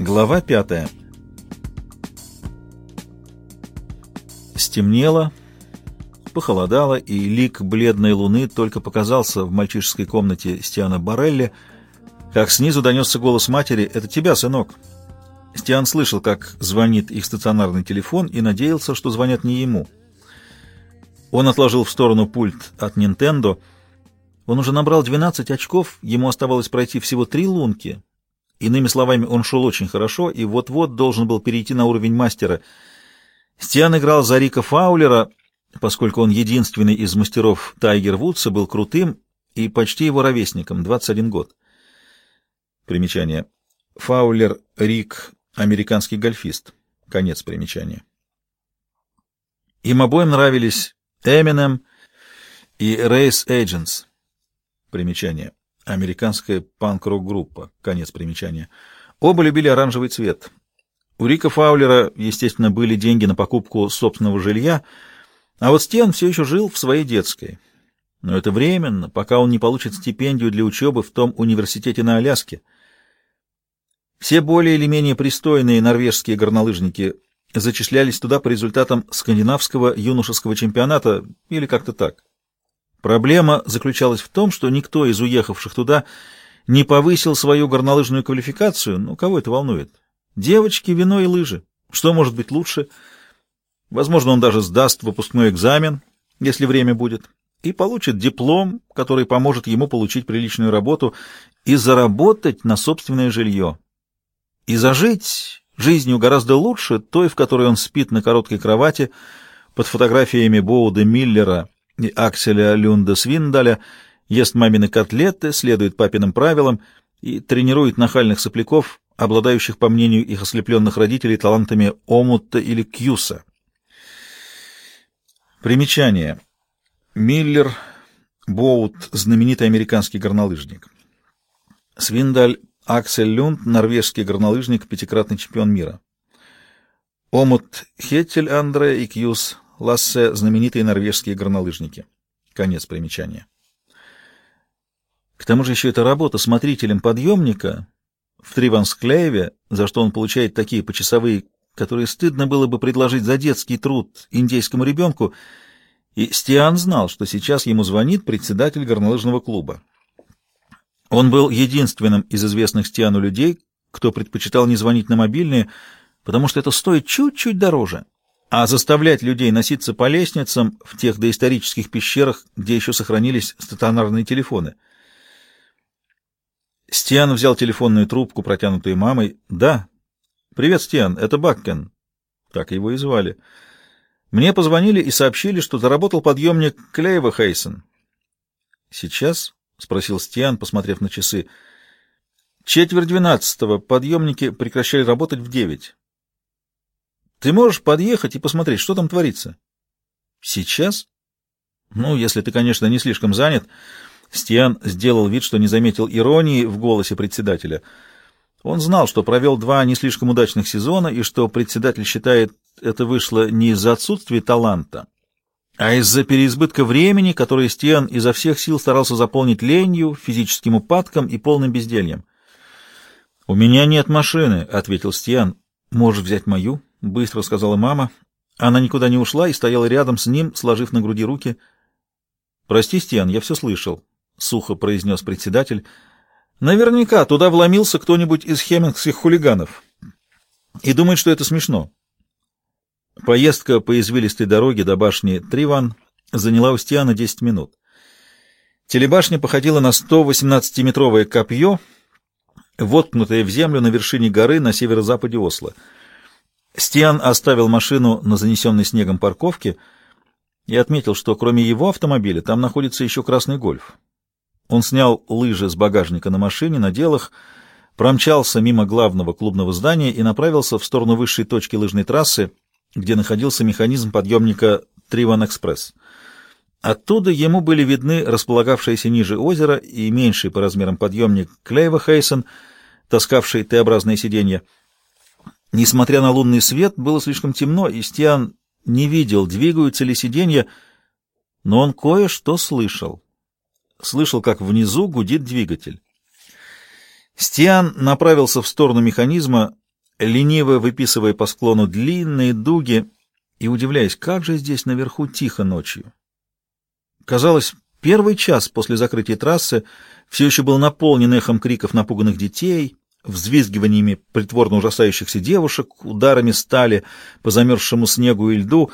Глава пятая. Стемнело, похолодало, и лик бледной луны только показался в мальчишеской комнате Стиана Барелли, как снизу донесся голос матери «Это тебя, сынок». Стиан слышал, как звонит их стационарный телефон, и надеялся, что звонят не ему. Он отложил в сторону пульт от Nintendo. Он уже набрал 12 очков, ему оставалось пройти всего три лунки. Иными словами, он шел очень хорошо и вот-вот должен был перейти на уровень мастера. Стиан играл за Рика Фаулера, поскольку он единственный из мастеров Тайгер Вудса был крутым и почти его ровесником, 21 год. Примечание. Фаулер Рик Американский гольфист. Конец примечания. Им обоим нравились Eminem и Race Agents. Примечание. Американская панк-рок группа. Конец примечания. Оба любили оранжевый цвет. У Рика Фаулера, естественно, были деньги на покупку собственного жилья, а вот Стен все еще жил в своей детской. Но это временно, пока он не получит стипендию для учебы в том университете на Аляске — все более или менее пристойные норвежские горнолыжники зачислялись туда по результатам скандинавского юношеского чемпионата или как-то так. Проблема заключалась в том, что никто из уехавших туда не повысил свою горнолыжную квалификацию, ну кого это волнует? Девочки, вино и лыжи. Что может быть лучше? Возможно, он даже сдаст выпускной экзамен, если время будет, и получит диплом, который поможет ему получить приличную работу и заработать на собственное жилье. И зажить жизнью гораздо лучше той, в которой он спит на короткой кровати под фотографиями Боуда Миллера и Акселя Люнда Свиндаля, ест мамины котлеты, следует папиным правилам и тренирует нахальных сопляков, обладающих, по мнению их ослепленных родителей, талантами омута или кьюса. Примечание. Миллер, Боут, знаменитый американский горнолыжник. Свиндаль Аксель Люнд, норвежский горнолыжник, пятикратный чемпион мира. Омут Хеттель Андре и Кьюс Лассе, знаменитые норвежские горнолыжники. Конец примечания. К тому же еще эта работа смотрителем подъемника в Тривансклееве, за что он получает такие почасовые, которые стыдно было бы предложить за детский труд индейскому ребенку, и Стиан знал, что сейчас ему звонит председатель горнолыжного клуба. Он был единственным из известных Стиану людей, кто предпочитал не звонить на мобильные, потому что это стоит чуть-чуть дороже. А заставлять людей носиться по лестницам в тех доисторических пещерах, где еще сохранились стационарные телефоны. Стиан взял телефонную трубку, протянутую мамой. «Да. Привет, Стиан, это Баккен». Так его и звали. Мне позвонили и сообщили, что заработал подъемник Клеева Хейсон. Сейчас — спросил Стиан, посмотрев на часы. «Четверть двенадцатого. Подъемники прекращали работать в девять. Ты можешь подъехать и посмотреть, что там творится?» «Сейчас?» «Ну, если ты, конечно, не слишком занят». Стиан сделал вид, что не заметил иронии в голосе председателя. Он знал, что провел два не слишком удачных сезона и что председатель считает, это вышло не из-за отсутствия таланта, а из-за переизбытка времени, которое Стиан изо всех сил старался заполнить ленью, физическим упадком и полным бездельем. «У меня нет машины», — ответил Стиан. «Можешь взять мою?» — быстро сказала мама. Она никуда не ушла и стояла рядом с ним, сложив на груди руки. «Прости, Стиан, я все слышал», — сухо произнес председатель. «Наверняка туда вломился кто-нибудь из хемингских хулиганов и думает, что это смешно. Поездка по извилистой дороге до башни Триван заняла у Стиана 10 минут. Телебашня походила на 118-метровое копье, воткнутое в землю на вершине горы на северо-западе Осло. Стиан оставил машину на занесенной снегом парковке и отметил, что кроме его автомобиля там находится еще красный гольф. Он снял лыжи с багажника на машине, надел их, промчался мимо главного клубного здания и направился в сторону высшей точки лыжной трассы, где находился механизм подъемника Триван-экспресс. Оттуда ему были видны располагавшиеся ниже озера и меньший по размерам подъемник Клейва Хейсон, таскавший Т-образные сиденья. Несмотря на лунный свет, было слишком темно, и Стиан не видел, двигаются ли сиденья, но он кое-что слышал. Слышал, как внизу гудит двигатель. Стиан направился в сторону механизма, лениво выписывая по склону длинные дуги и удивляясь, как же здесь наверху тихо ночью. Казалось, первый час после закрытия трассы все еще был наполнен эхом криков напуганных детей, взвизгиваниями притворно ужасающихся девушек, ударами стали по замерзшему снегу и льду,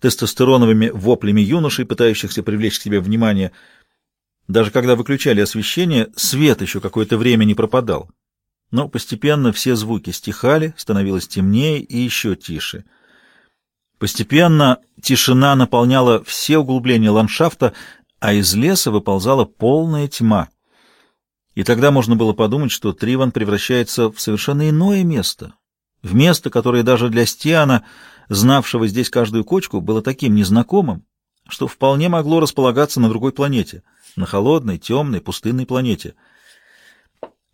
тестостероновыми воплями юношей, пытающихся привлечь к себе внимание. Даже когда выключали освещение, свет еще какое-то время не пропадал. Но постепенно все звуки стихали, становилось темнее и еще тише. Постепенно тишина наполняла все углубления ландшафта, а из леса выползала полная тьма. И тогда можно было подумать, что Триван превращается в совершенно иное место, в место, которое даже для Стиана, знавшего здесь каждую кочку, было таким незнакомым, что вполне могло располагаться на другой планете, на холодной, темной, пустынной планете —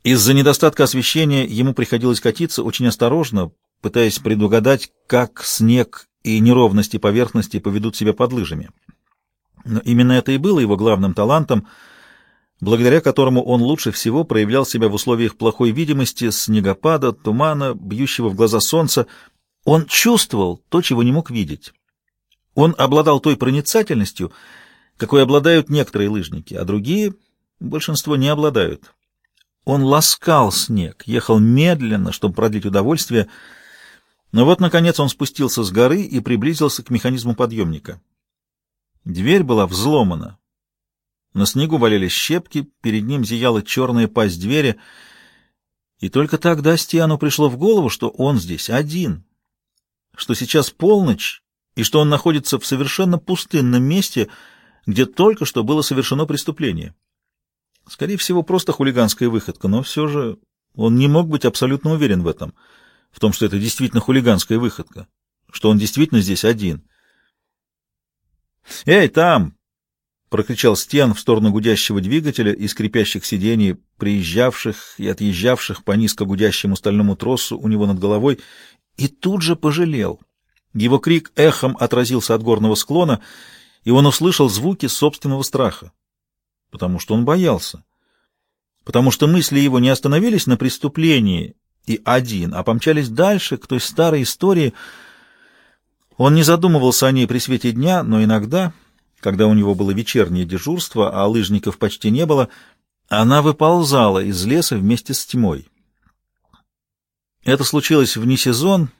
из-за недостатка освещения ему приходилось катиться очень осторожно, пытаясь предугадать, как снег и неровности поверхности поведут себя под лыжами. Но именно это и было его главным талантом, благодаря которому он лучше всего проявлял себя в условиях плохой видимости, снегопада, тумана, бьющего в глаза солнца. Он чувствовал то, чего не мог видеть. Он обладал той проницательностью, какой обладают некоторые лыжники, а другие, большинство, не обладают. Он ласкал снег, ехал медленно, чтобы продлить удовольствие, но вот, наконец, он спустился с горы и приблизился к механизму подъемника. Дверь была взломана. На снегу валялись щепки, перед ним зияла черная пасть двери, и только тогда Стиану пришло в голову, что он здесь один, что сейчас полночь, и что он находится в совершенно пустынном месте, где только что было совершено преступление. Скорее всего, просто хулиганская выходка, но все же он не мог быть абсолютно уверен в этом, в том, что это действительно хулиганская выходка, что он действительно здесь один. «Эй, там!» — прокричал Стен в сторону гудящего двигателя и скрипящих сидений, приезжавших и отъезжавших по низко гудящему стальному тросу у него над головой, и тут же пожалел. Его крик эхом отразился от горного склона, и он услышал звуки собственного страха потому что он боялся, потому что мысли его не остановились на преступлении и один, а помчались дальше, к той старой истории. Он не задумывался о ней при свете дня, но иногда, когда у него было вечернее дежурство, а лыжников почти не было, она выползала из леса вместе с тьмой. Это случилось вне сезон,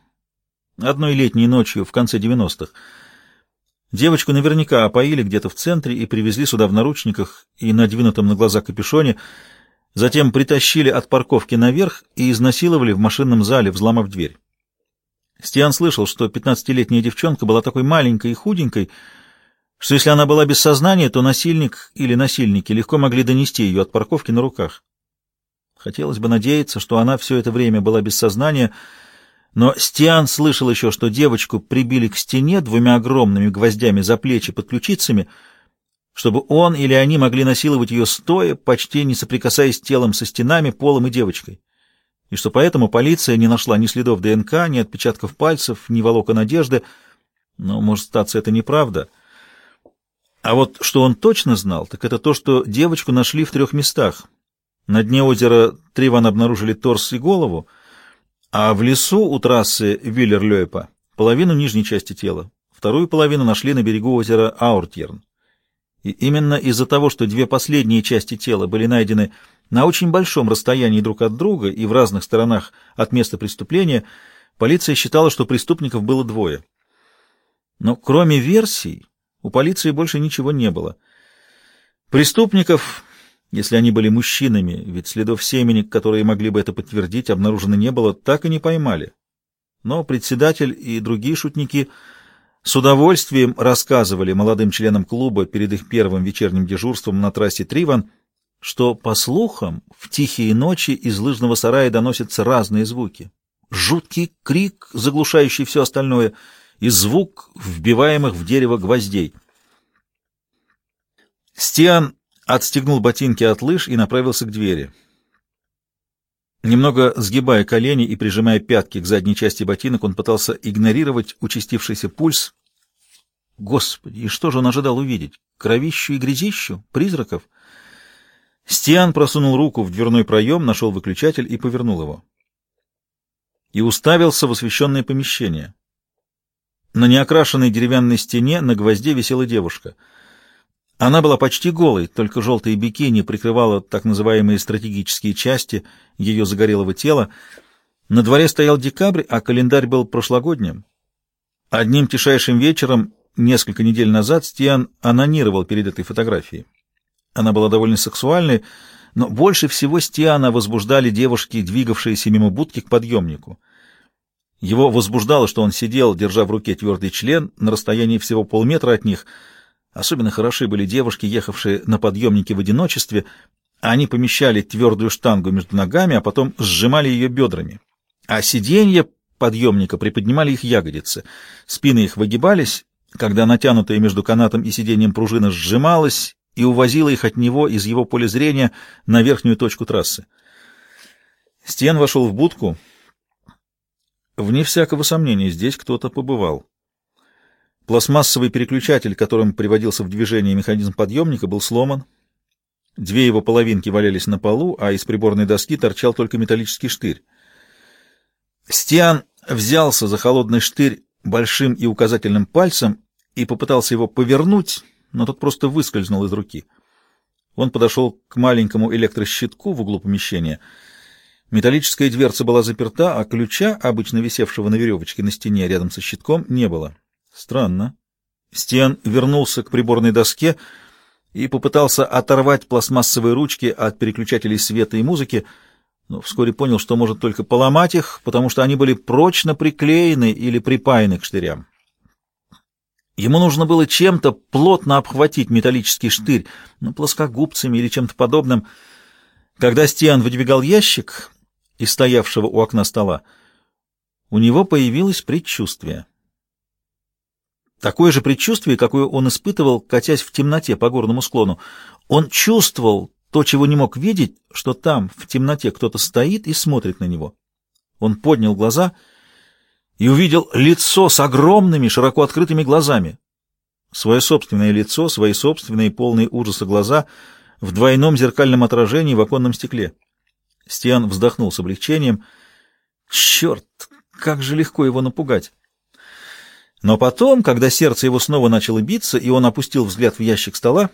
одной летней ночью в конце девяностых. Девочку наверняка опоили где-то в центре и привезли сюда в наручниках и надвинутом на глаза капюшоне, затем притащили от парковки наверх и изнасиловали в машинном зале, взломав дверь. Стиан слышал, что пятнадцатилетняя девчонка была такой маленькой и худенькой, что если она была без сознания, то насильник или насильники легко могли донести ее от парковки на руках. Хотелось бы надеяться, что она все это время была без сознания, но Стиан слышал еще, что девочку прибили к стене двумя огромными гвоздями за плечи под ключицами, чтобы он или они могли насиловать ее стоя, почти не соприкасаясь телом со стенами, полом и девочкой. И что поэтому полиция не нашла ни следов ДНК, ни отпечатков пальцев, ни волокон одежды. Но, может, статься это неправда. А вот что он точно знал, так это то, что девочку нашли в трех местах. На дне озера Триван обнаружили торс и голову, а в лесу у трассы Виллер-Лёйпа половину нижней части тела, вторую половину нашли на берегу озера Ауртьерн. И именно из-за того, что две последние части тела были найдены на очень большом расстоянии друг от друга и в разных сторонах от места преступления, полиция считала, что преступников было двое. Но кроме версий, у полиции больше ничего не было. Преступников если они были мужчинами, ведь следов семени, которые могли бы это подтвердить, обнаружено не было, так и не поймали. Но председатель и другие шутники с удовольствием рассказывали молодым членам клуба перед их первым вечерним дежурством на трассе Триван, что, по слухам, в тихие ночи из лыжного сарая доносятся разные звуки. Жуткий крик, заглушающий все остальное, и звук вбиваемых в дерево гвоздей. Стиан отстегнул ботинки от лыж и направился к двери. Немного сгибая колени и прижимая пятки к задней части ботинок, он пытался игнорировать участившийся пульс. Господи, и что же он ожидал увидеть? Кровищу и грязищу? Призраков? Стиан просунул руку в дверной проем, нашел выключатель и повернул его. и уставился в освещенное помещение. На неокрашенной деревянной стене на гвозде висела девушка. Она была почти голой, только желтые бикини прикрывала так называемые стратегические части ее загорелого тела. На дворе стоял декабрь, а календарь был прошлогодним. Одним тишайшим вечером, несколько недель назад, Стиан анонировал перед этой фотографией. Она была довольно сексуальной, но больше всего Стиана возбуждали девушки, двигавшиеся мимо будки к подъемнику. Его возбуждало, что он сидел, держа в руке твердый член, на расстоянии всего полметра от них. Особенно хороши были девушки, ехавшие на подъемнике в одиночестве. Они помещали твердую штангу между ногами, а потом сжимали ее бедрами. А сиденья подъемника приподнимали их ягодицы. Спины их выгибались, когда натянутая между канатом и сиденьем пружина сжималась и увозила их от него из его поля зрения на верхнюю точку трассы. Стен вошел в будку — Вне всякого сомнения, здесь кто-то побывал. Пластмассовый переключатель, которым приводился в движение механизм подъемника, был сломан. Две его половинки валялись на полу, а из приборной доски торчал только металлический штырь. Стиан взялся за холодный штырь большим и указательным пальцем и попытался его повернуть, но тот просто выскользнул из руки. Он подошел к маленькому электрощитку в углу помещения — Металлическая дверца была заперта, а ключа, обычно висевшего на веревочке на стене рядом со щитком, не было. Странно. Стен вернулся к приборной доске и попытался оторвать пластмассовые ручки от переключателей света и музыки, но вскоре понял, что может только поломать их, потому что они были прочно приклеены или припаяны к штырям. Ему нужно было чем-то плотно обхватить металлический штырь, ну, плоскогубцами или чем-то подобным. Когда Стиан выдвигал ящик, и стоявшего у окна стола, у него появилось предчувствие. Такое же предчувствие, какое он испытывал, катясь в темноте по горному склону. Он чувствовал то, чего не мог видеть, что там, в темноте, кто-то стоит и смотрит на него. Он поднял глаза и увидел лицо с огромными, широко открытыми глазами. Свое собственное лицо, свои собственные, полные ужаса глаза в двойном зеркальном отражении в оконном стекле. Стиан вздохнул с облегчением. Черт, как же легко его напугать! Но потом, когда сердце его снова начало биться, и он опустил взгляд в ящик стола,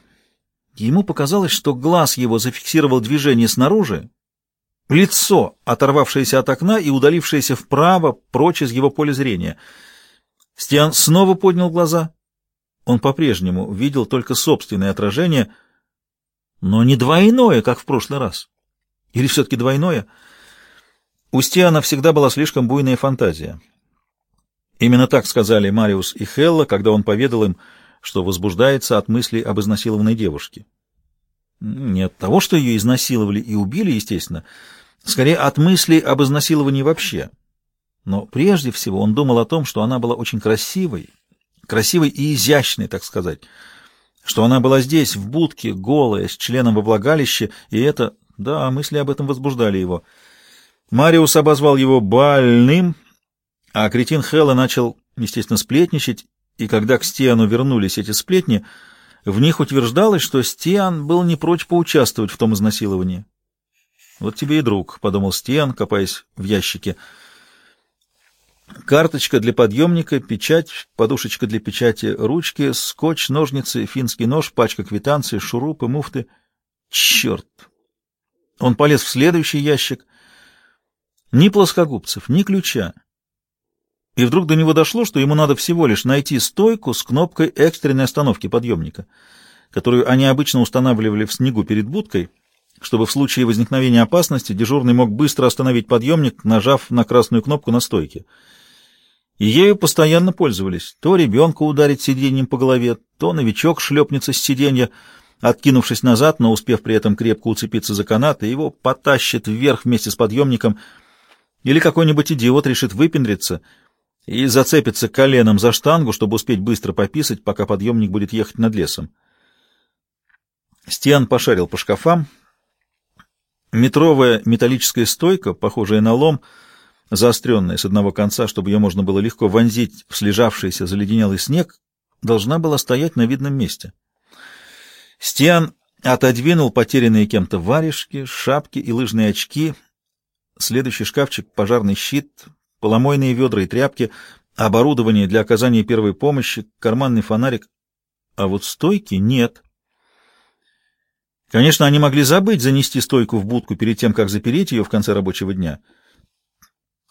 ему показалось, что глаз его зафиксировал движение снаружи, лицо, оторвавшееся от окна и удалившееся вправо, прочь из его поля зрения. Стиан снова поднял глаза. Он по-прежнему видел только собственное отражение, но не двойное, как в прошлый раз. Или все-таки двойное? У Стиана всегда была слишком буйная фантазия. Именно так сказали Мариус и Хелла, когда он поведал им, что возбуждается от мысли об изнасилованной девушке. Не от того, что ее изнасиловали и убили, естественно, скорее от мысли об изнасиловании вообще. Но прежде всего он думал о том, что она была очень красивой, красивой и изящной, так сказать, что она была здесь, в будке, голая, с членом во влагалище, и это да, мысли об этом возбуждали его. Мариус обозвал его больным, а кретин Хэлла начал, естественно, сплетничать, и когда к Стиану вернулись эти сплетни, в них утверждалось, что Стиан был не прочь поучаствовать в том изнасиловании. «Вот тебе и друг», — подумал Стиан, копаясь в ящике. Карточка для подъемника, печать, подушечка для печати, ручки, скотч, ножницы, финский нож, пачка квитанций, шурупы, муфты. Черт! Он полез в следующий ящик. Ни плоскогубцев, ни ключа. И вдруг до него дошло, что ему надо всего лишь найти стойку с кнопкой экстренной остановки подъемника, которую они обычно устанавливали в снегу перед будкой, чтобы в случае возникновения опасности дежурный мог быстро остановить подъемник, нажав на красную кнопку на стойке. И ею постоянно пользовались. То ребенка ударить сиденьем по голове, то новичок шлепнется с сиденья — Откинувшись назад, но успев при этом крепко уцепиться за канаты, его потащит вверх вместе с подъемником, или какой-нибудь идиот решит выпендриться и зацепится коленом за штангу, чтобы успеть быстро пописать, пока подъемник будет ехать над лесом. Стиан пошарил по шкафам. Метровая металлическая стойка, похожая на лом, заостренная с одного конца, чтобы ее можно было легко вонзить в слежавшийся заледенелый снег, должна была стоять на видном месте. Стиан отодвинул потерянные кем-то варежки, шапки и лыжные очки. Следующий шкафчик — пожарный щит, поломойные ведра и тряпки, оборудование для оказания первой помощи, карманный фонарик. А вот стойки нет. Конечно, они могли забыть занести стойку в будку перед тем, как запереть ее в конце рабочего дня.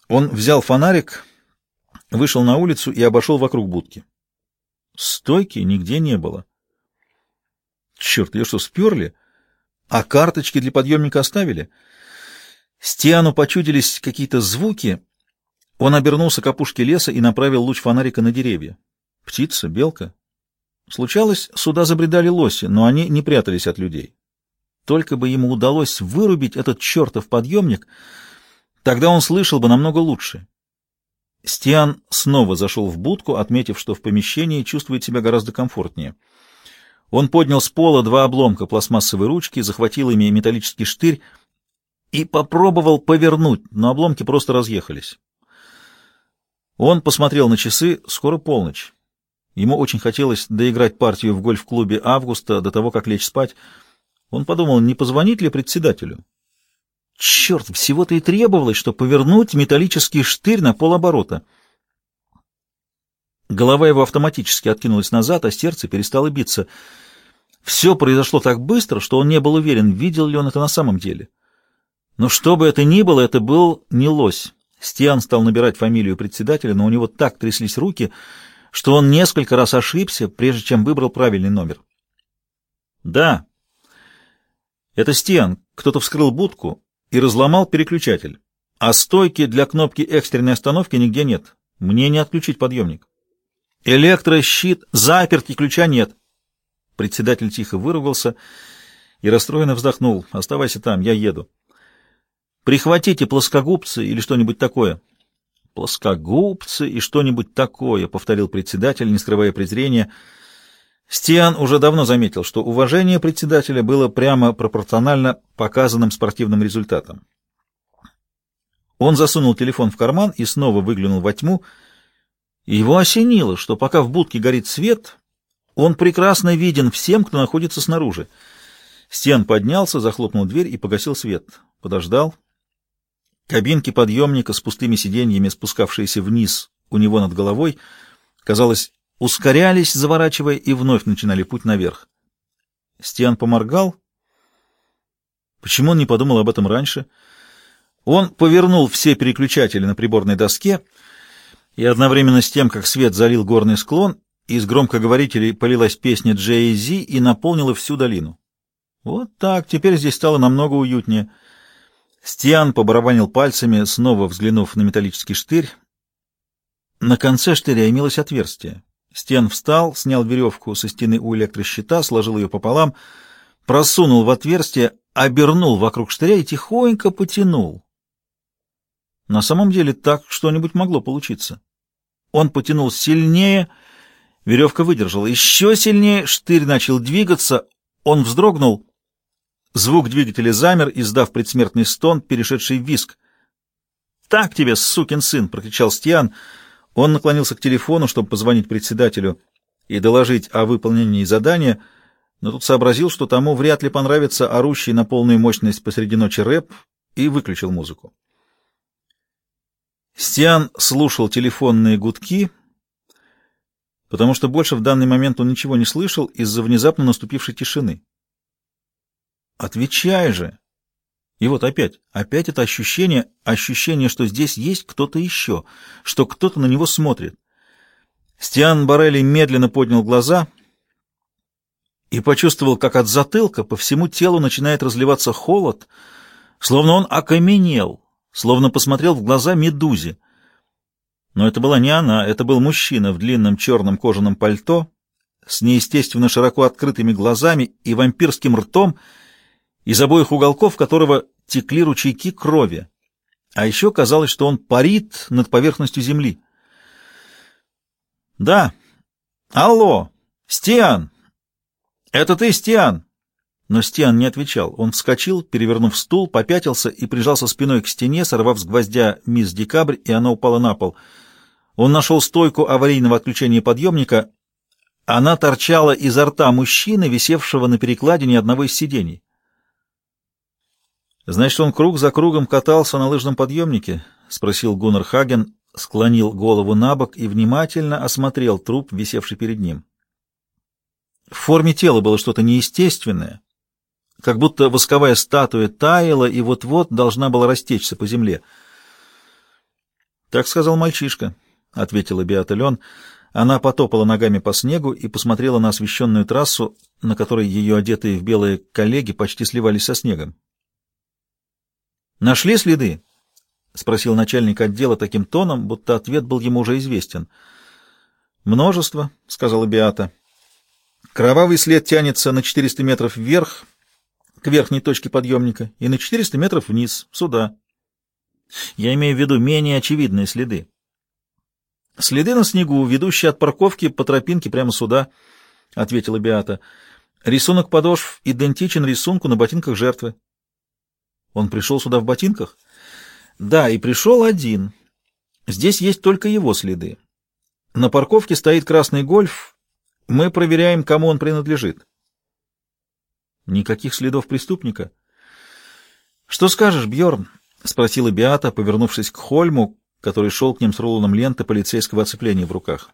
Он взял фонарик, вышел на улицу и обошел вокруг будки. Стойки нигде не было. Черт, ее что, сперли? А карточки для подъемника оставили? Стиану почудились какие-то звуки. Он обернулся к опушке леса и направил луч фонарика на деревья. Птица, белка. Случалось, сюда забредали лоси, но они не прятались от людей. Только бы ему удалось вырубить этот чертов подъемник, тогда он слышал бы намного лучше. Стиан снова зашел в будку, отметив, что в помещении чувствует себя гораздо комфортнее. Он поднял с пола два обломка пластмассовой ручки, захватил ими металлический штырь и попробовал повернуть, но обломки просто разъехались. Он посмотрел на часы, скоро полночь. Ему очень хотелось доиграть партию в гольф-клубе Августа до того, как лечь спать. Он подумал, не позвонить ли председателю. Черт, всего-то и требовалось, что повернуть металлический штырь на полоборота. Голова его автоматически откинулась назад, а сердце перестало биться. Все произошло так быстро, что он не был уверен, видел ли он это на самом деле. Но что бы это ни было, это был не лось. Стиан стал набирать фамилию председателя, но у него так тряслись руки, что он несколько раз ошибся, прежде чем выбрал правильный номер. «Да, это Стиан. Кто-то вскрыл будку и разломал переключатель. А стойки для кнопки экстренной остановки нигде нет. Мне не отключить подъемник. Электрощит заперт и ключа нет». Председатель тихо выругался и расстроенно вздохнул. «Оставайся там, я еду». Прихватите плоскогубцы или что-нибудь такое. Плоскогубцы и что-нибудь такое, повторил председатель, не скрывая презрения. Стиан уже давно заметил, что уважение председателя было прямо пропорционально показанным спортивным результатам. Он засунул телефон в карман и снова выглянул во тьму. Его осенило, что пока в будке горит свет, он прекрасно виден всем, кто находится снаружи. Стиан поднялся, захлопнул дверь и погасил свет. Подождал. Кабинки подъемника с пустыми сиденьями, спускавшиеся вниз у него над головой, казалось, ускорялись, заворачивая, и вновь начинали путь наверх. Стиан поморгал. Почему он не подумал об этом раньше? Он повернул все переключатели на приборной доске, и одновременно с тем, как свет залил горный склон, из громкоговорителей полилась песня Джей Зи и наполнила всю долину. Вот так, теперь здесь стало намного уютнее — Стиан побарабанил пальцами, снова взглянув на металлический штырь. На конце штыря имелось отверстие. Стиан встал, снял веревку со стены у электрощита, сложил ее пополам, просунул в отверстие, обернул вокруг штыря и тихонько потянул. На самом деле так что-нибудь могло получиться. Он потянул сильнее, веревка выдержала. Еще сильнее штырь начал двигаться, он вздрогнул — Звук двигателя замер, издав предсмертный стон, перешедший в виск. «Так тебе, сукин сын!» — прокричал Стиан. Он наклонился к телефону, чтобы позвонить председателю и доложить о выполнении задания, но тут сообразил, что тому вряд ли понравится орущий на полную мощность посреди ночи рэп, и выключил музыку. Стиан слушал телефонные гудки, потому что больше в данный момент он ничего не слышал из-за внезапно наступившей тишины. Отвечай же. И вот опять, опять это ощущение, ощущение, что здесь есть кто-то еще, что кто-то на него смотрит. Стиан Барелли медленно поднял глаза и почувствовал, как от затылка по всему телу начинает разливаться холод, словно он окаменел, словно посмотрел в глаза медузе. Но это была не она, это был мужчина в длинном черном кожаном пальто с неестественно широко открытыми глазами и вампирским ртом, из обоих уголков которого текли ручейки крови. А еще казалось, что он парит над поверхностью земли. «Да. Алло! Стиан! Это ты, Стиан!» Но Стиан не отвечал. Он вскочил, перевернув стул, попятился и прижался спиной к стене, сорвав с гвоздя мисс Декабрь, и она упала на пол. Он нашел стойку аварийного отключения подъемника. Она торчала изо рта мужчины, висевшего на перекладине одного из сидений. «Значит, он круг за кругом катался на лыжном подъемнике?» — спросил Гуннар Хаген, склонил голову на бок и внимательно осмотрел труп, висевший перед ним. В форме тела было что-то неестественное, как будто восковая статуя таяла и вот-вот должна была растечься по земле. «Так сказал мальчишка», — ответила Беата Лен. Она потопала ногами по снегу и посмотрела на освещенную трассу, на которой ее одетые в белые коллеги почти сливались со снегом. «Нашли следы?» — спросил начальник отдела таким тоном, будто ответ был ему уже известен. «Множество», — сказала Беата. «Кровавый след тянется на 400 метров вверх, к верхней точке подъемника, и на 400 метров вниз, сюда. Я имею в виду менее очевидные следы. Следы на снегу, ведущие от парковки по тропинке прямо сюда, — ответила Беата. Рисунок подошв идентичен рисунку на ботинках жертвы. Он пришел сюда в ботинках? Да, и пришел один. Здесь есть только его следы. На парковке стоит красный гольф. Мы проверяем, кому он принадлежит. Никаких следов преступника. Что скажешь, Бьорн? спросила Биата, повернувшись к Хольму, который шел к ним с рулоном ленты полицейского оцепления в руках.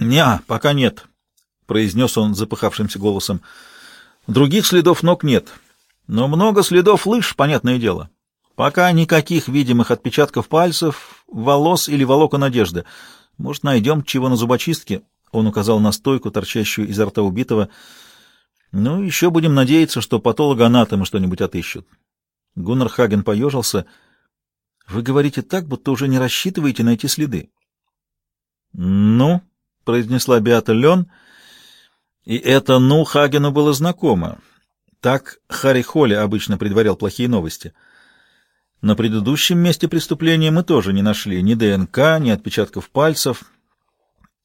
«Не, пока нет», — произнес он запыхавшимся голосом. «Других следов ног нет, но много следов лыж, понятное дело. Пока никаких видимых отпечатков пальцев, волос или волокон одежды. Может, найдем чего на зубочистке?» Он указал на стойку, торчащую изо рта убитого, — ну, еще будем надеяться, что патологоанатомы что-нибудь отыщут. Гуннар Хаген поежился. Вы говорите так, будто уже не рассчитываете найти следы. Ну, произнесла Беата Лен, и это «ну» Хагену было знакомо. Так Харри Холли обычно предварял плохие новости. На предыдущем месте преступления мы тоже не нашли ни ДНК, ни отпечатков пальцев.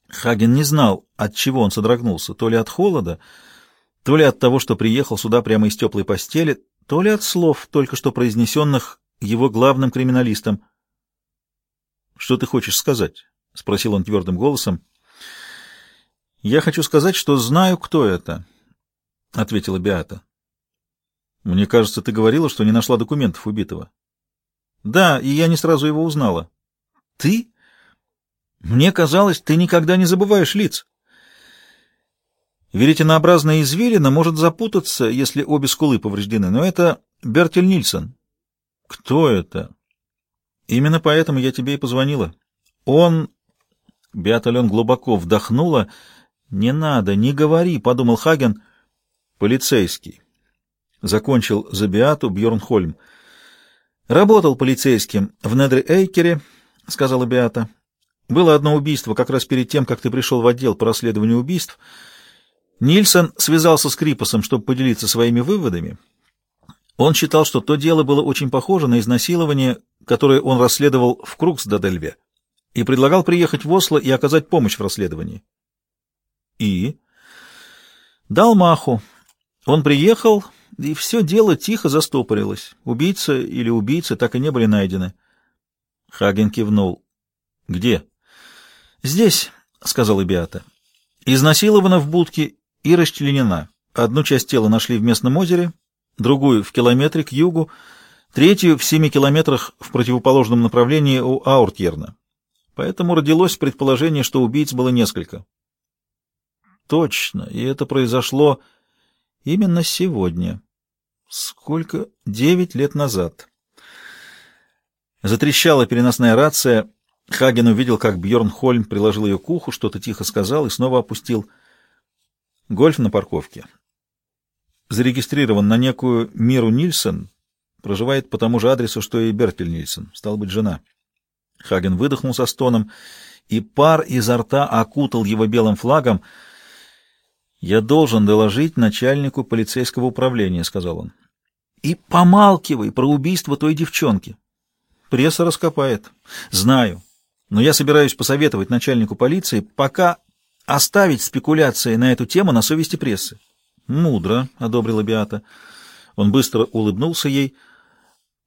Хаген не знал, от чего он содрогнулся, то ли от холода, то ли от того, что приехал сюда прямо из теплой постели, то ли от слов, только что произнесенных его главным криминалистом. «Что ты хочешь сказать?» — спросил он твердым голосом. «Я хочу сказать, что знаю, кто это», — ответила Биата. «Мне кажется, ты говорила, что не нашла документов убитого». «Да, и я не сразу его узнала». «Ты? Мне казалось, ты никогда не забываешь лиц». Веретенообразная извилина может запутаться, если обе скулы повреждены, но это Бертель Нильсон. Кто это? Именно поэтому я тебе и позвонила. Он... Беатален глубоко вдохнула. «Не надо, не говори», — подумал Хаген. «Полицейский». Закончил за Беату Бьорн Хольм. «Работал полицейским в Недре-Эйкере», — сказала Беата. «Было одно убийство как раз перед тем, как ты пришел в отдел по расследованию убийств». Нильсон связался с Крипосом, чтобы поделиться своими выводами. Он считал, что то дело было очень похоже на изнасилование, которое он расследовал в Круксдадельве, и предлагал приехать в Осло и оказать помощь в расследовании. И? Дал маху. Он приехал, и все дело тихо застопорилось. Убийца или убийцы так и не были найдены. Хаген кивнул. «Где?» «Здесь», — сказала Беата. «Изнасилована в будке и расчленена. Одну часть тела нашли в местном озере, другую — в километре к югу, третью — в семи километрах в противоположном направлении у Ауртьерна. Поэтому родилось предположение, что убийц было несколько. Точно, и это произошло именно сегодня. Сколько? Девять лет назад. Затрещала переносная рация. Хаген увидел, как Бьорн Хольм приложил ее к уху, что-то тихо сказал и снова опустил — Гольф на парковке. Зарегистрирован на некую Миру Нильсон, проживает по тому же адресу, что и Бертель Нильсон, стал быть, жена. Хаген выдохнул со стоном, и пар изо рта окутал его белым флагом. «Я должен доложить начальнику полицейского управления», — сказал он. «И помалкивай про убийство той девчонки. Пресса раскопает. Знаю. Но я собираюсь посоветовать начальнику полиции, пока оставить спекуляции на эту тему на совести прессы. Мудро, — одобрила Биата. Он быстро улыбнулся ей,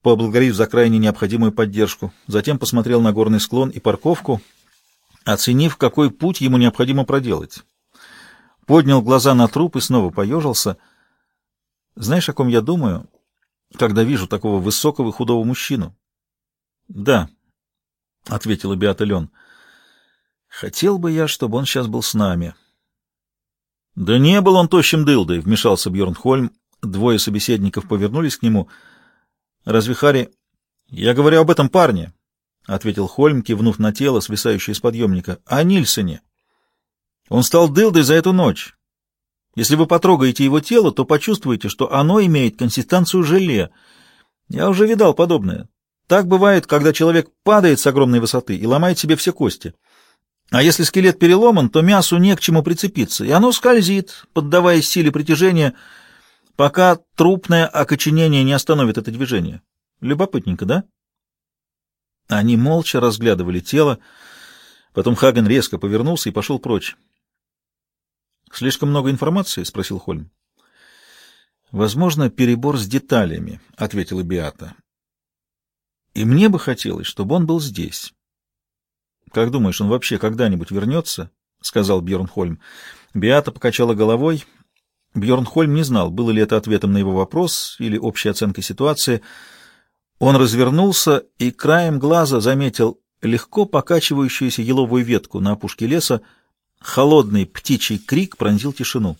поблагодарив за крайне необходимую поддержку. Затем посмотрел на горный склон и парковку, оценив, какой путь ему необходимо проделать. Поднял глаза на труп и снова поежился. Знаешь, о ком я думаю, когда вижу такого высокого худого мужчину? Да. — ответила Беата Лен. «Хотел бы я, чтобы он сейчас был с нами». «Да не был он тощим дылдой», — вмешался Бьерн Хольм. Двое собеседников повернулись к нему. «Разве Харри...» «Я говорю об этом парне», — ответил Хольм, кивнув на тело, свисающее из подъемника. «О Нильсоне. Он стал дылдой за эту ночь. Если вы потрогаете его тело, то почувствуете, что оно имеет консистенцию желе. Я уже видал подобное. Так бывает, когда человек падает с огромной высоты и ломает себе все кости. А если скелет переломан, то мясу не к чему прицепиться, и оно скользит, поддаваясь силе притяжения, пока трупное окоченение не остановит это движение. Любопытненько, да? Они молча разглядывали тело, потом Хаген резко повернулся и пошел прочь. «Слишком много информации?» — спросил Хольм. «Возможно, перебор с деталями», — ответила Биата. «И мне бы хотелось, чтобы он был здесь». «Как думаешь, он вообще когда-нибудь вернется?» — сказал Бьернхольм. Биата покачала головой. Бьернхольм не знал, было ли это ответом на его вопрос или общей оценкой ситуации. Он развернулся и краем глаза заметил легко покачивающуюся еловую ветку на опушке леса, Холодный птичий крик пронзил тишину.